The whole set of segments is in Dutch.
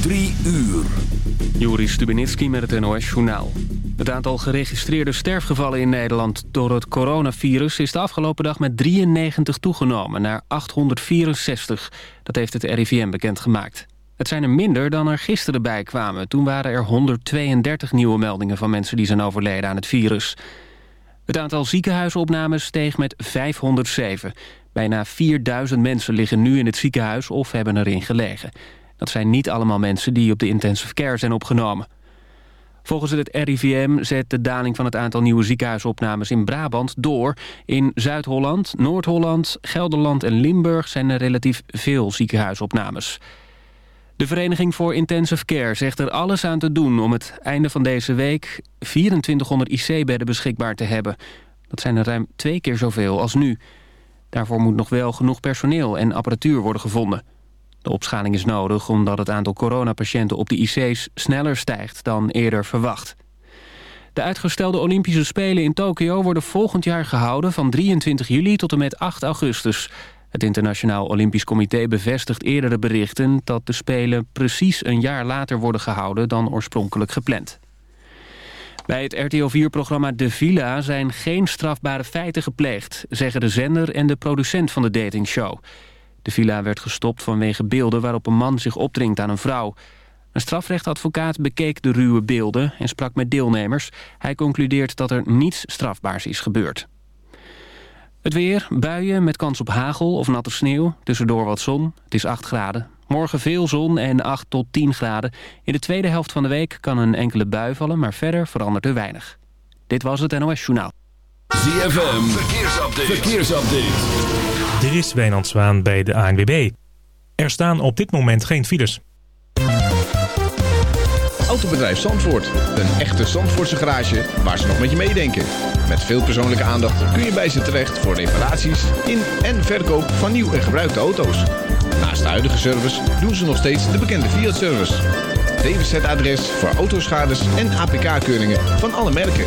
Drie uur. Joris Stubenitski met het NOS-journaal. Het aantal geregistreerde sterfgevallen in Nederland door het coronavirus... is de afgelopen dag met 93 toegenomen naar 864. Dat heeft het RIVM bekendgemaakt. Het zijn er minder dan er gisteren bij kwamen. Toen waren er 132 nieuwe meldingen van mensen die zijn overleden aan het virus. Het aantal ziekenhuisopnames steeg met 507. Bijna 4000 mensen liggen nu in het ziekenhuis of hebben erin gelegen. Dat zijn niet allemaal mensen die op de intensive care zijn opgenomen. Volgens het RIVM zet de daling van het aantal nieuwe ziekenhuisopnames in Brabant door. In Zuid-Holland, Noord-Holland, Gelderland en Limburg zijn er relatief veel ziekenhuisopnames. De Vereniging voor Intensive Care zegt er alles aan te doen om het einde van deze week 2400 IC-bedden beschikbaar te hebben. Dat zijn er ruim twee keer zoveel als nu. Daarvoor moet nog wel genoeg personeel en apparatuur worden gevonden. De opschaling is nodig omdat het aantal coronapatiënten op de IC's sneller stijgt dan eerder verwacht. De uitgestelde Olympische Spelen in Tokio worden volgend jaar gehouden van 23 juli tot en met 8 augustus. Het Internationaal Olympisch Comité bevestigt eerdere berichten dat de Spelen precies een jaar later worden gehouden dan oorspronkelijk gepland. Bij het RTL 4-programma De Villa zijn geen strafbare feiten gepleegd, zeggen de zender en de producent van de datingshow. De villa werd gestopt vanwege beelden waarop een man zich opdringt aan een vrouw. Een strafrechtadvocaat bekeek de ruwe beelden en sprak met deelnemers. Hij concludeert dat er niets strafbaars is gebeurd. Het weer, buien met kans op hagel of natte sneeuw. Tussendoor wat zon, het is 8 graden. Morgen veel zon en 8 tot 10 graden. In de tweede helft van de week kan een enkele bui vallen, maar verder verandert er weinig. Dit was het NOS Journaal. ZFM, verkeersupdate. verkeersupdate. Er is Wijnand Zwaan bij de ANWB. Er staan op dit moment geen files. Autobedrijf Zandvoort. Een echte Zandvoortse garage waar ze nog met je meedenken. Met veel persoonlijke aandacht kun je bij ze terecht voor reparaties in en verkoop van nieuw en gebruikte auto's. Naast de huidige service doen ze nog steeds de bekende Fiat-service. DWZ-adres voor autoschades en APK-keuringen van alle merken.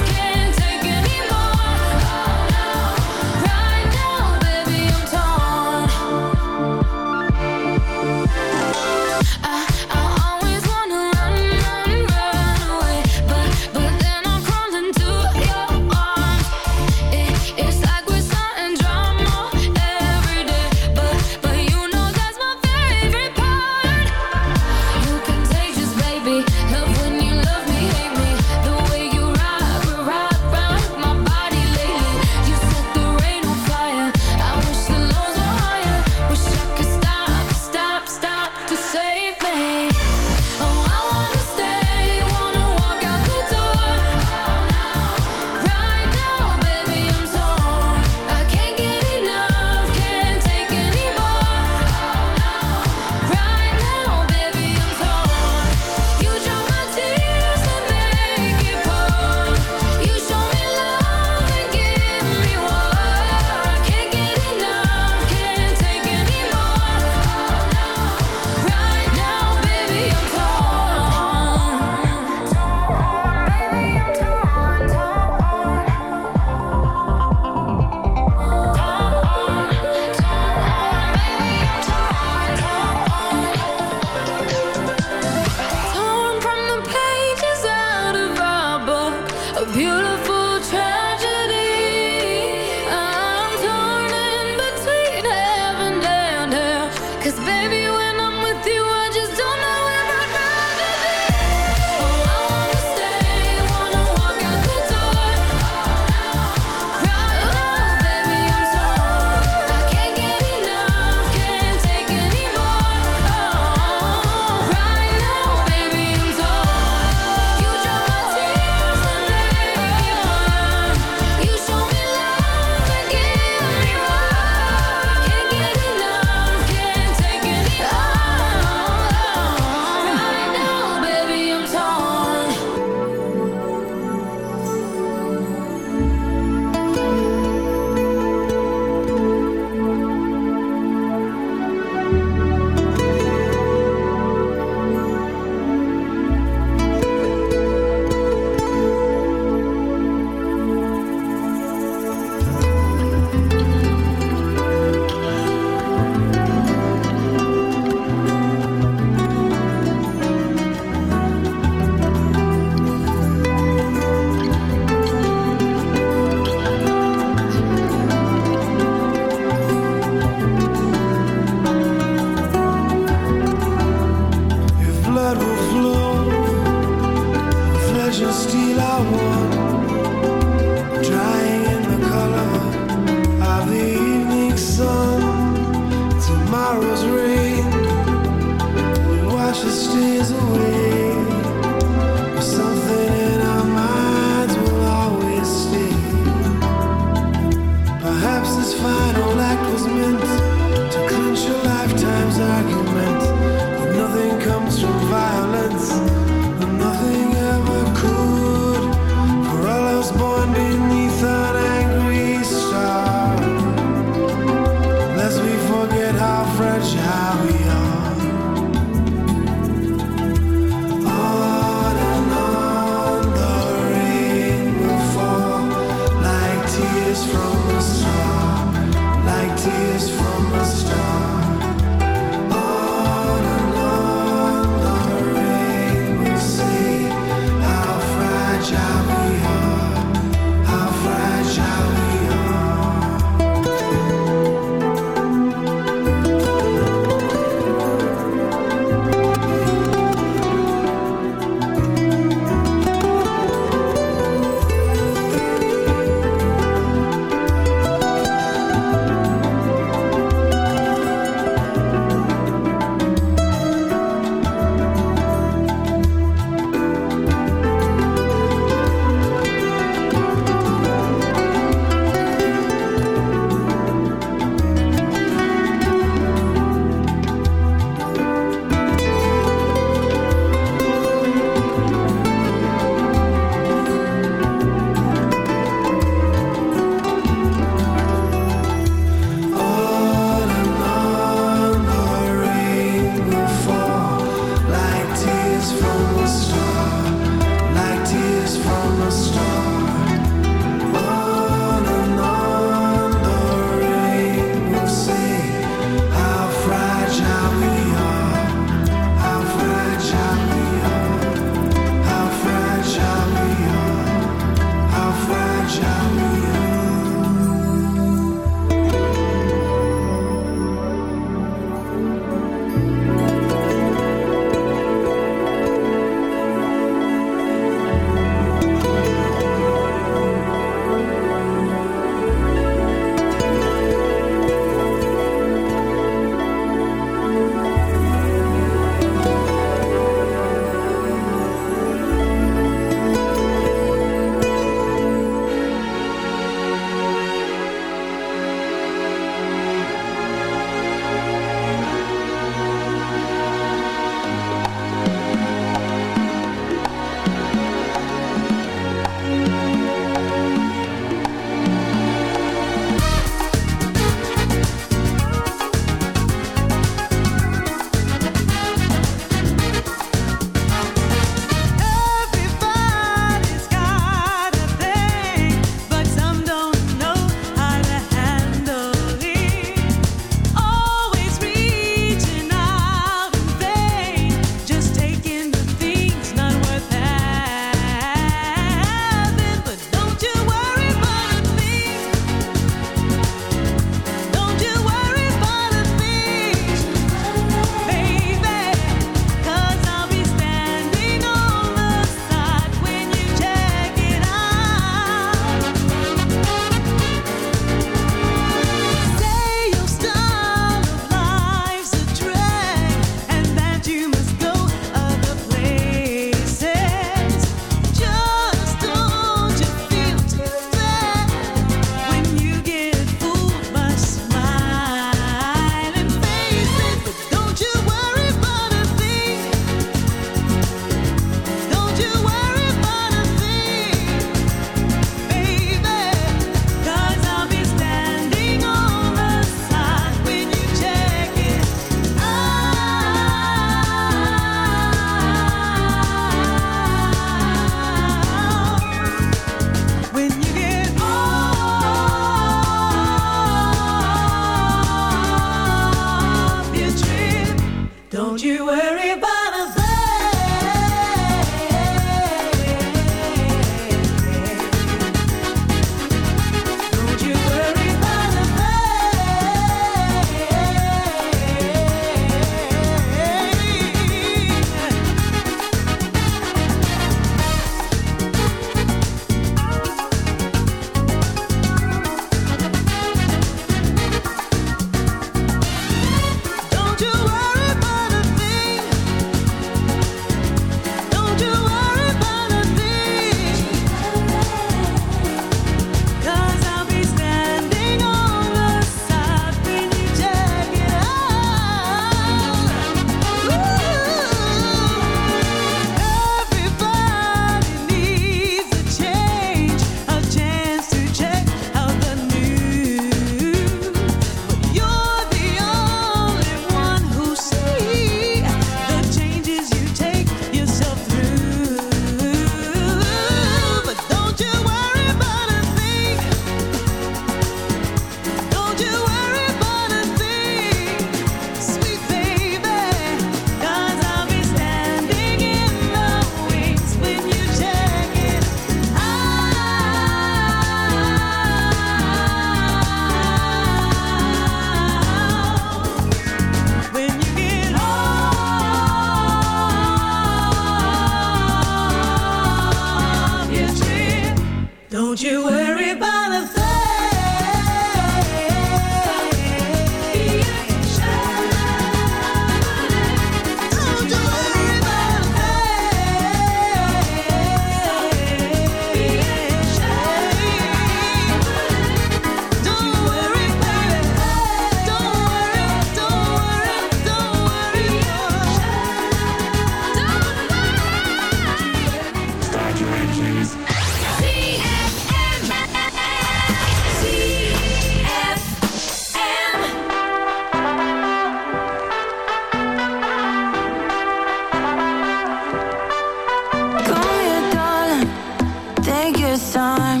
This time.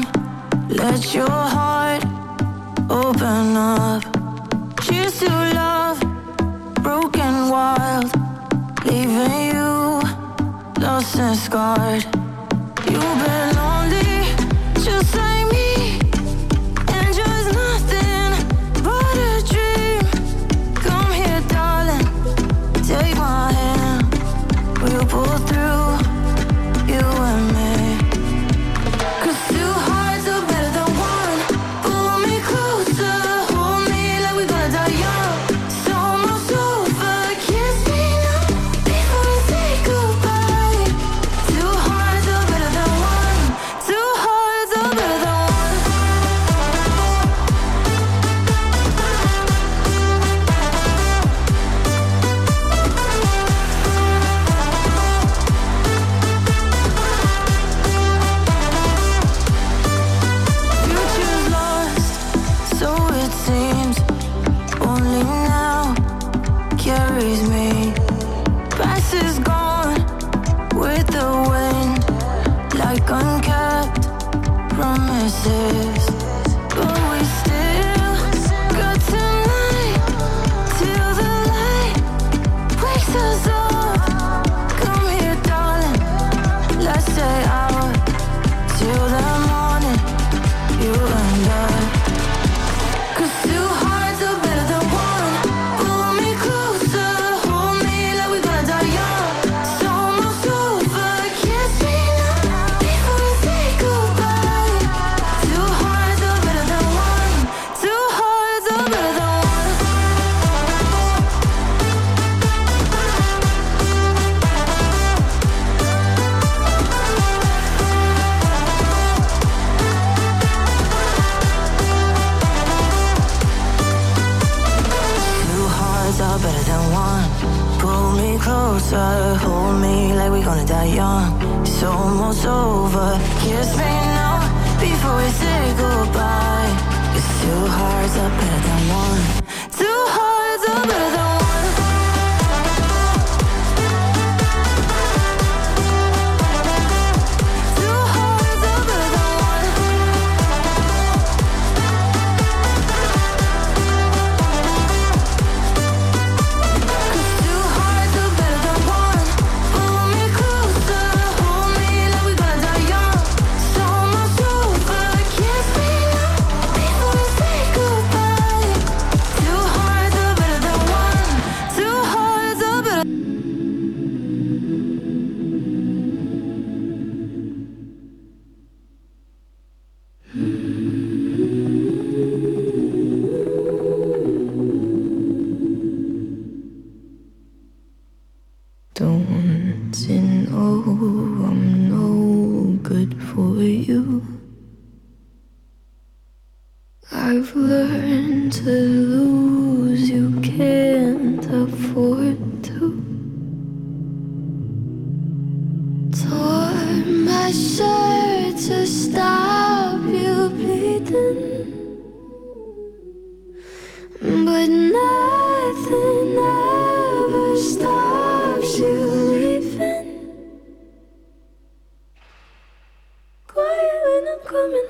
Let your heart open up. Cheers to love, broken wild, leaving you lost and scarred.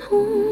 痛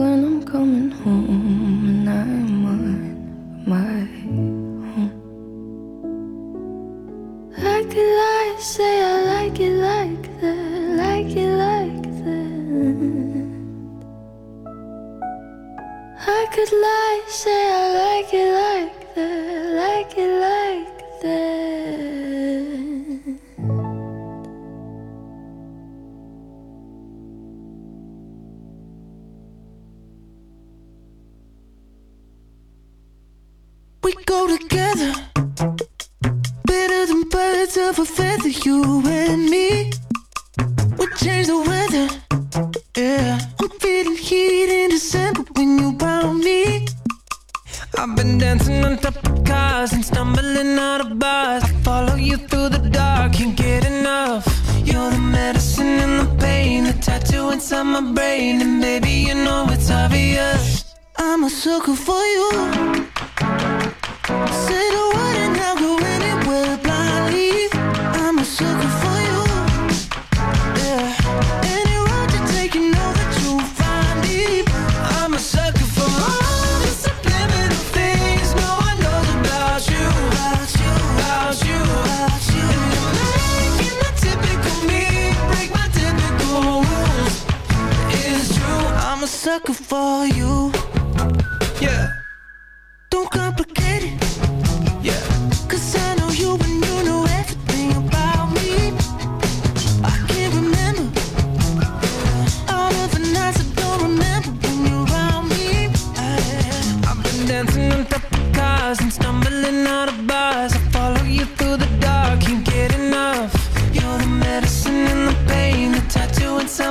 when I'm coming home.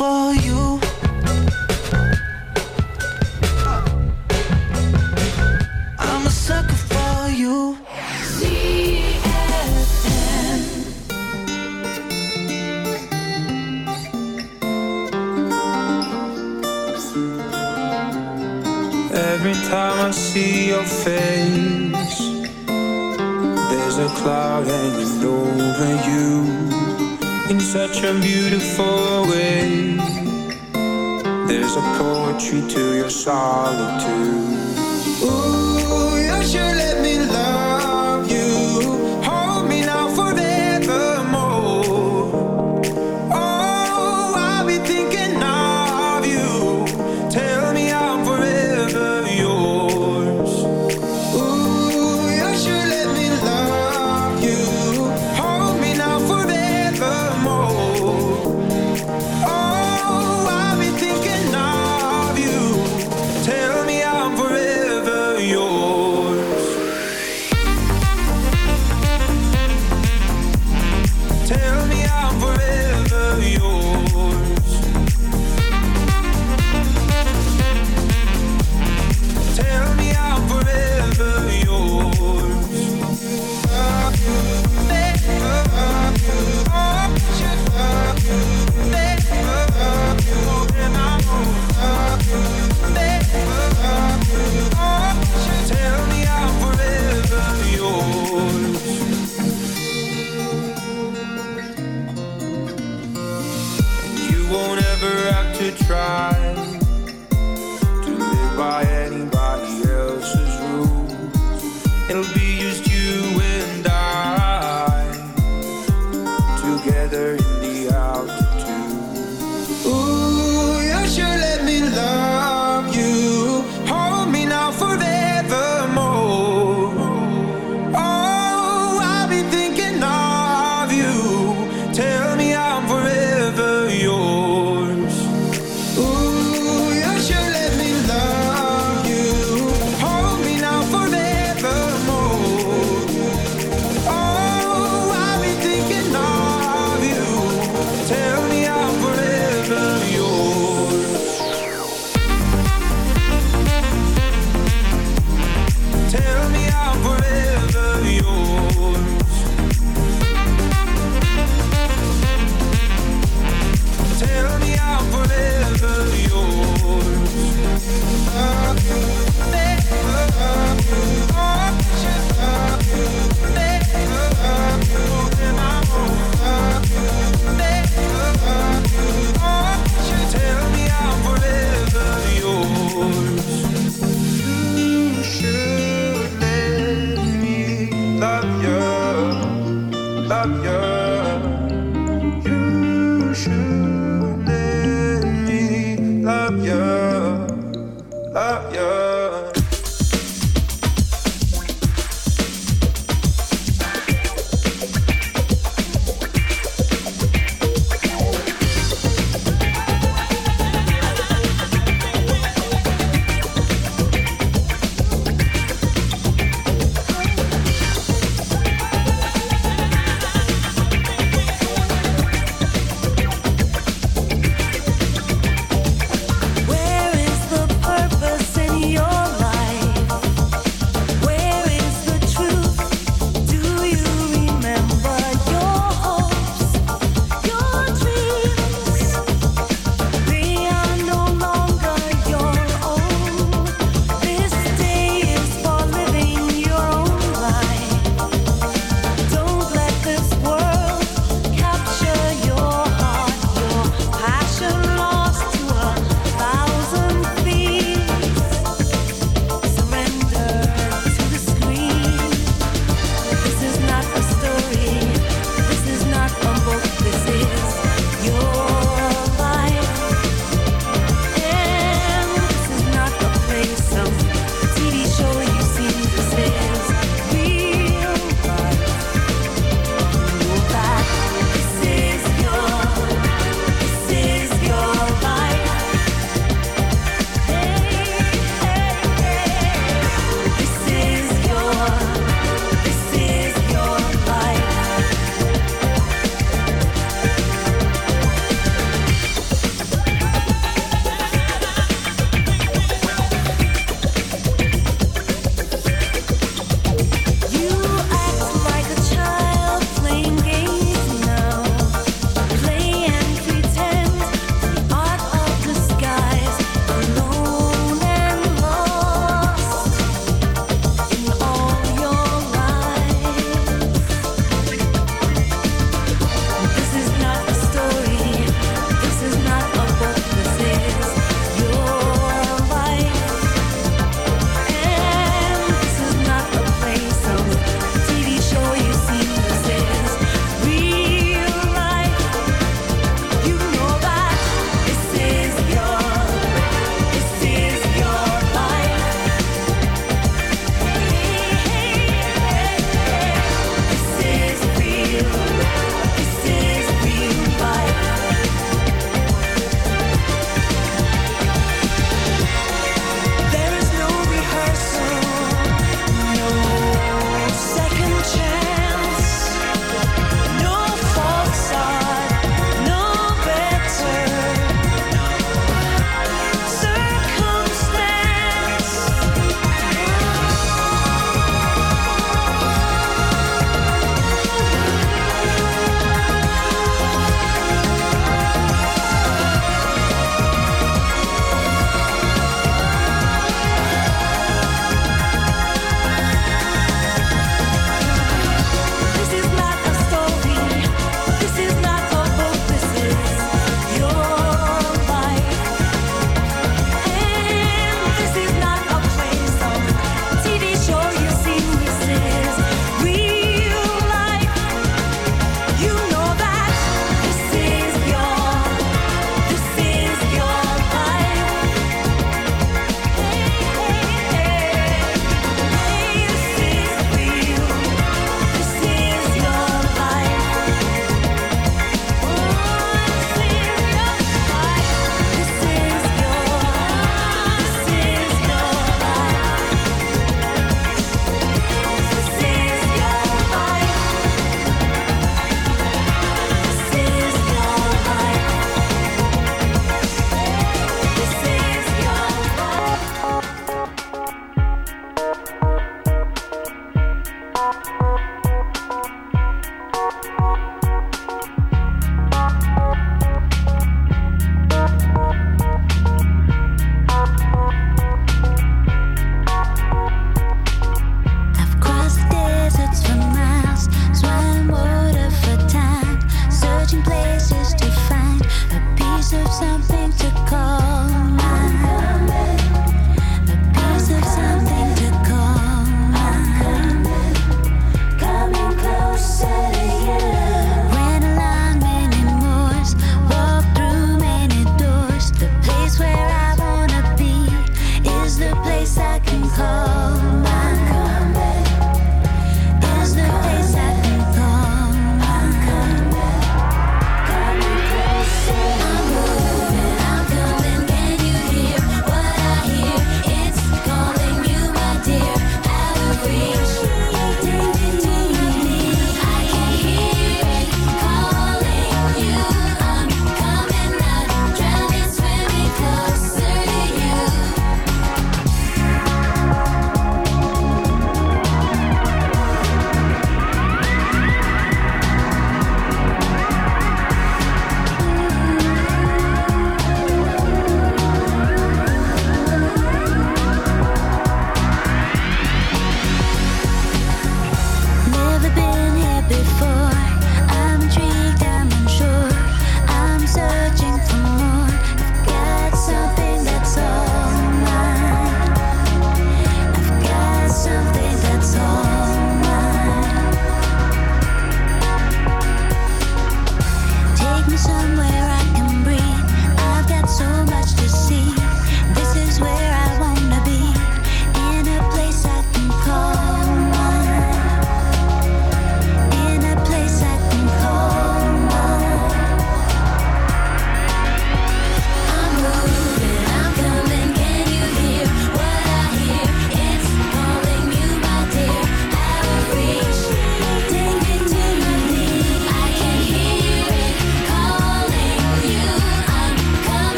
for you. I'm a sucker for you. Every time I see your face, there's a cloud hanging over you in such a beautiful way. There's a poetry to your solitude. Ooh.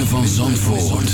Van Zandvoort.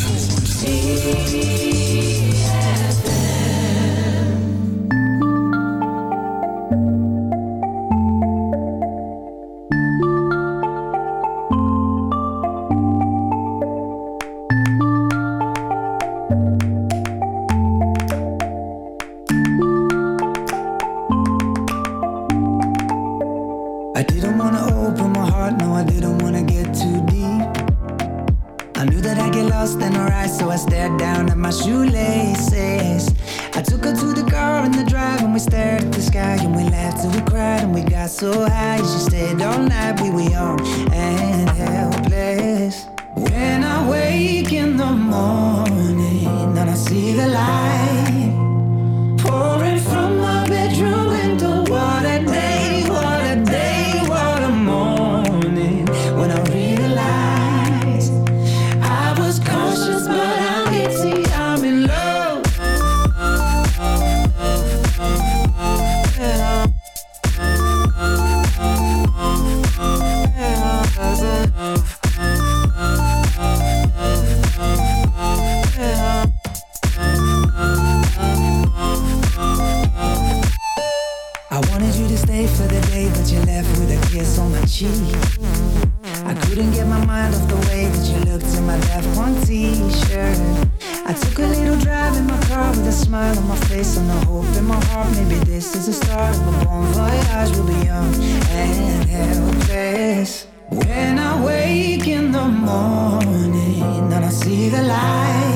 See the light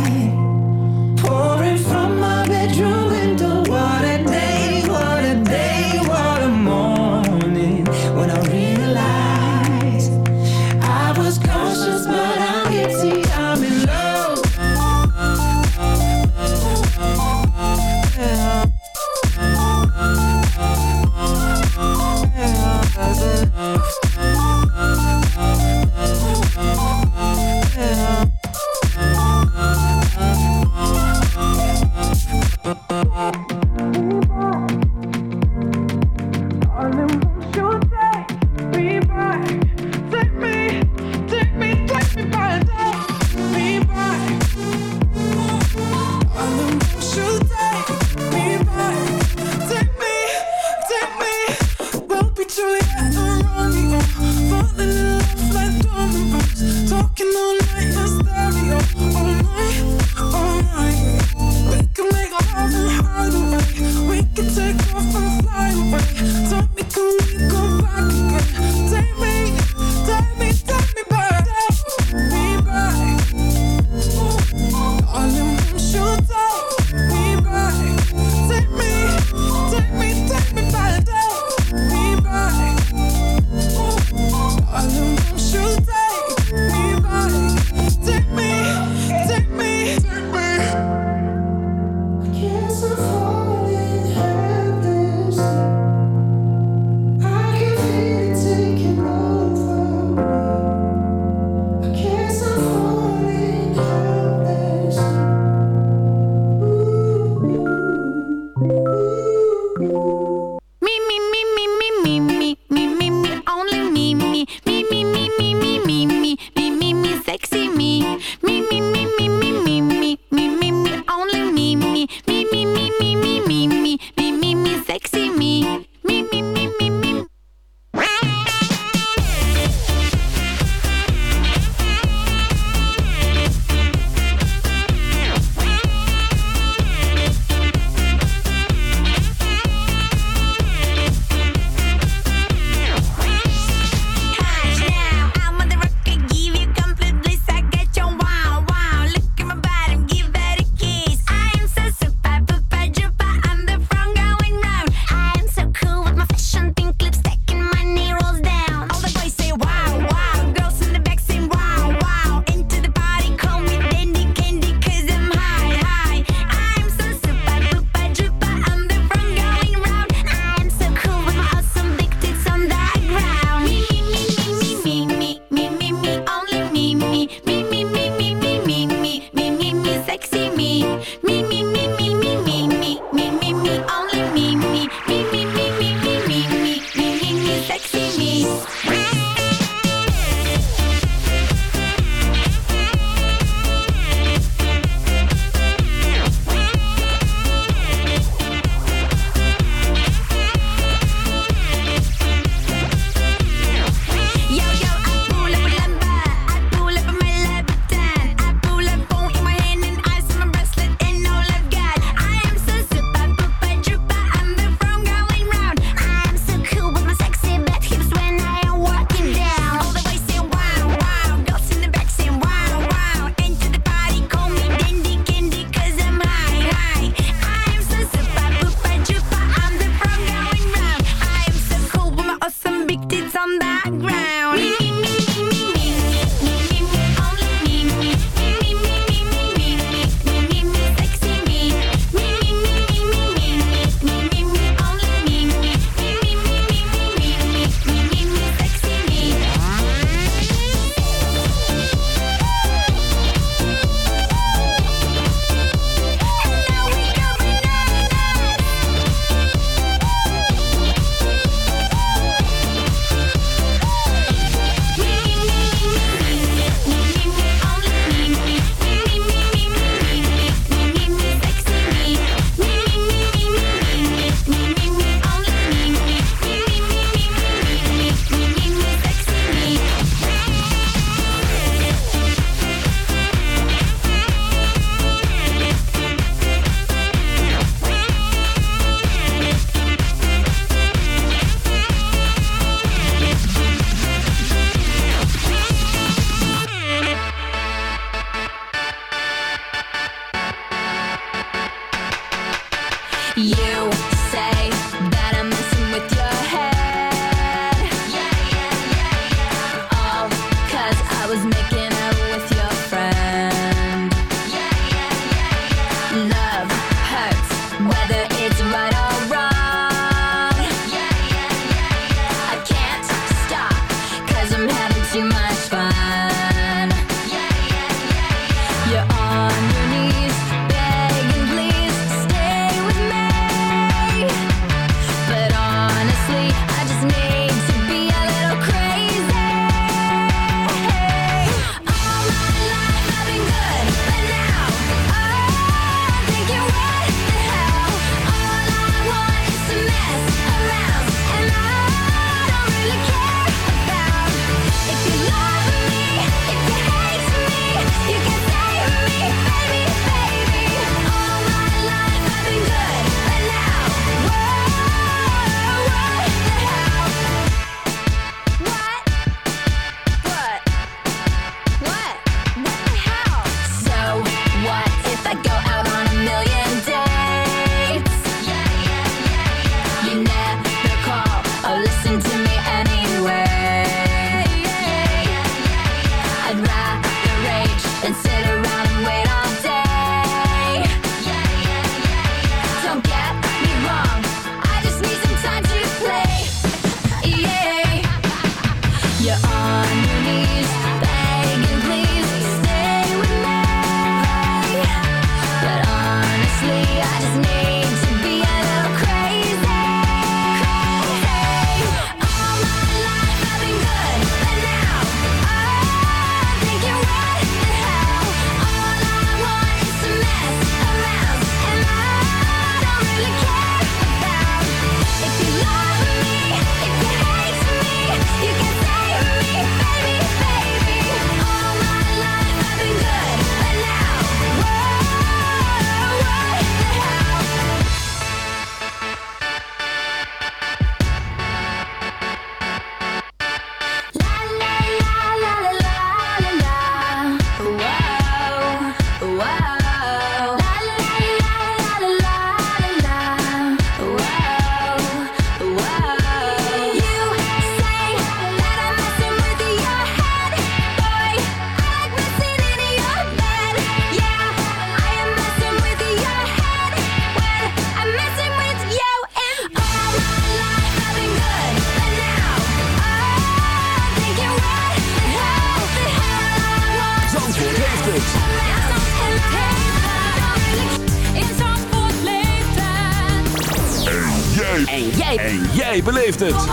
het. Kom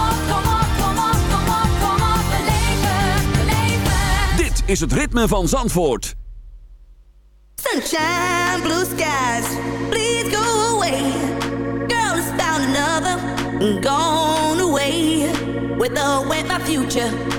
op, kom op, kom op, beleven, beleven. Dit is het ritme van Zandvoort. Sunshine, blue skies, please go away. Girl has found another, gone away. With the with my future.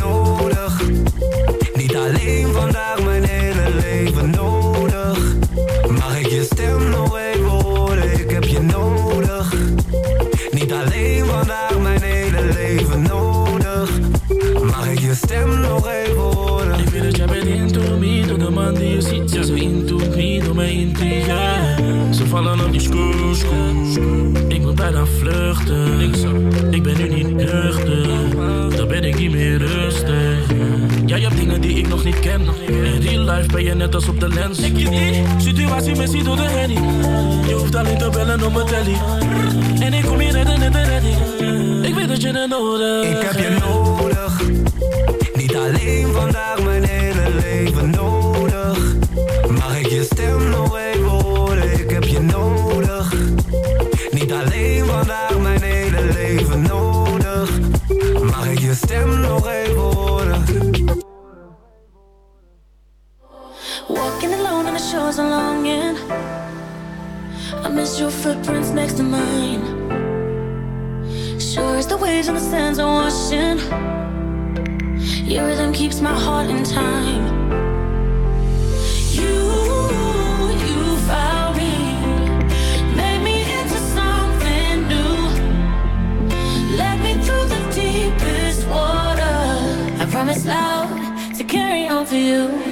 Nodig, niet alleen vandaag, mijn hele leven nodig. Mag ik je stem nog even horen? Ik heb je nodig, niet alleen vandaag, mijn hele leven nodig. Mag ik je stem nog even horen? Ik weet dat jij bent into me, door de man die je ziet. Ja, zo into me, door mijn intrigue. Ze vallen op die Ik moet bijna vluchten. Net als op de lens. Situatie missie door de handy. Je hoeft alleen te bellen op mijn telly. En ik kom hier redden net redding. Ik weet dat je het nodig Ik heb je nodig, niet alleen vandaag, mijn hele leven nodig. Mag ik je stem nog even horen? Ik heb je nodig, niet alleen vandaag, mijn hele leven nodig. Mag ik je stem nog even horen? Miss your footprints next to mine. Sure as the waves and the sands are washing. Your rhythm keeps my heart in time. You, you found me, made me into something new. Led me through the deepest water. I promise loud to carry on for you.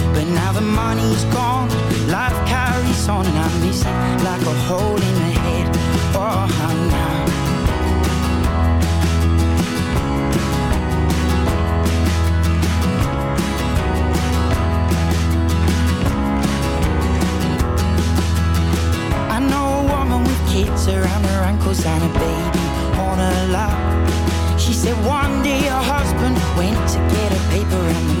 But now the money's gone, life carries on, and I miss it like a hole in the head. Oh, now. I know a woman with kids around her ankles and a baby on her lap. She said one day her husband went to get a paper and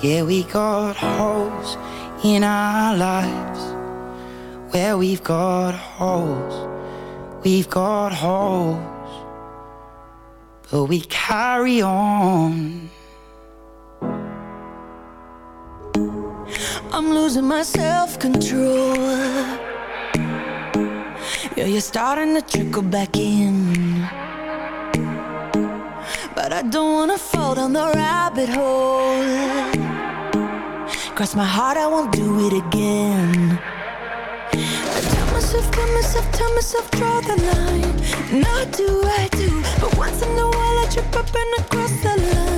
Yeah, we got holes in our lives. Where we've got holes, we've got holes, but we carry on. I'm losing my self control. Yeah, you're starting to trickle back in. But I don't wanna fall down the rabbit hole. Cross my heart, I won't do it again. I tell myself, tell myself, tell myself, draw the line. Now do I do, but once in a while I trip up and I cross the line.